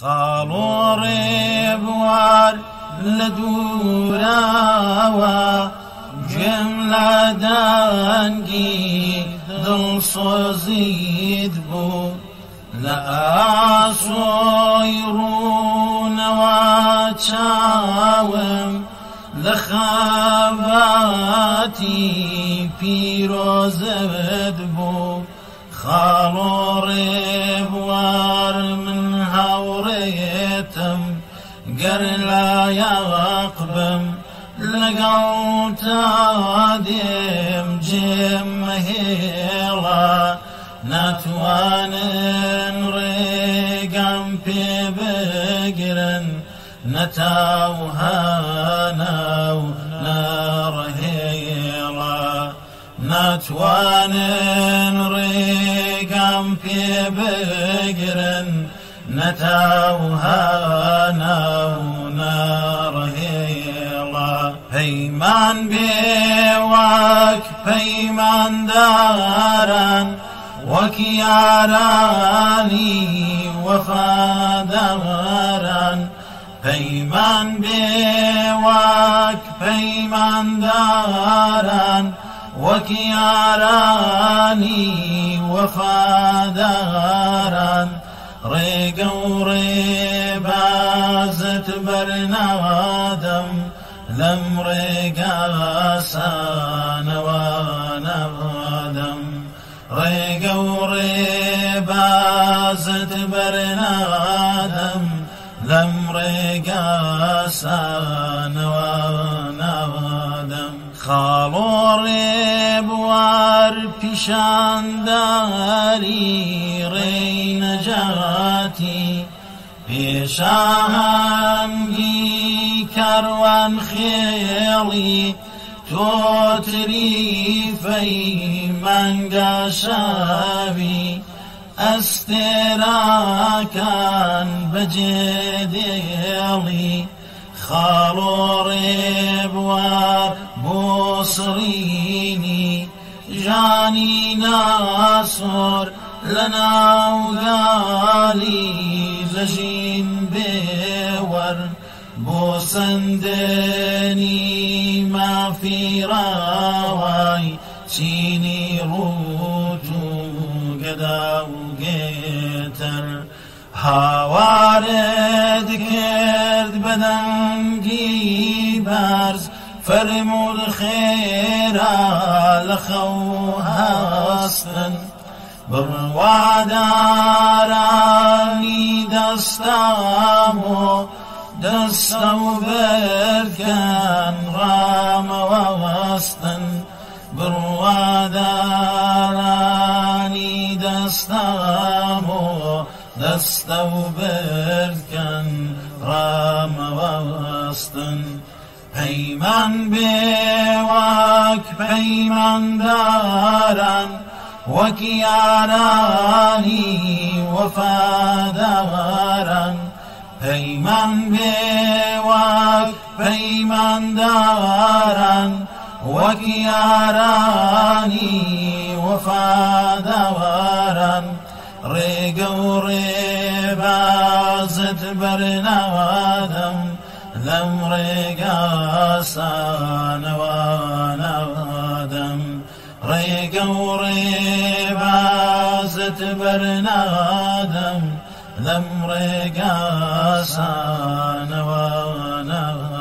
خاڵۆڕێ بوار لە دووراوە جێم لادانگی دڵسۆزیت بوو. لە ئاسۆی ڕوونەوە چاوم لە خەباتی پیرۆزەوت بوو. خاڵۆڕێ گەر لایەق بم لەگەڵ تا دێم جێم مەهێڵە ناتوانن ڕێگەم پێ بگرن نەتاوهانە و ناڕەهێڵە ناتوانن ڕێگەم پێ بگرن نەتاوهانە پەیمان بێواک پەیمانداران وەک یارانی وەفاداران پەیمان بێواک پەیمانداران وەک یارانی وەفاداران ڕێگە و ڕێبازت بەرنەوادەم لەم ڕێگا سانەوە نەوادەم ڕێگە و ڕێبازت بەرنادەم لەم ڕێگا سانەوە ناوادەم خاڵۆ ڕێبوار پیشانداری ڕێی نەجاتی پێشانگی کاروان خێڵی تۆتری فەی مەنگە شاوی ئەستێراکان بەجێ دێڵی خاڵۆ ڕێبوار بۆ سڕینی ژانی ناسۆر لە ناوگالی لەژین بێوەر بۆ سندێنی مافیراوای چینی ڕوت و گەدا و گێتەر هاوارێت کرد بەدەنگی بارز. فرمود خێرا لە خەو هەستن بڕوادارانی دەستام و دەستە و بەرکەن ڕامەوە وەستن بڕوادارانی دەستام و دەستە و بەرکەن ڕامەوە وەستن پەیمان بێواک پەیمانداران وەک یارانی وەفاداران پەیمان بێواک پەیمانداران وەک یارانی وەفاداواران ڕێگە و ڕێبازت بەرنەوادەم لەم ڕێگا سانەوانەوادەم. ڕێگە و ڕێبازت بەرنادەم ذمر قاسان وأنا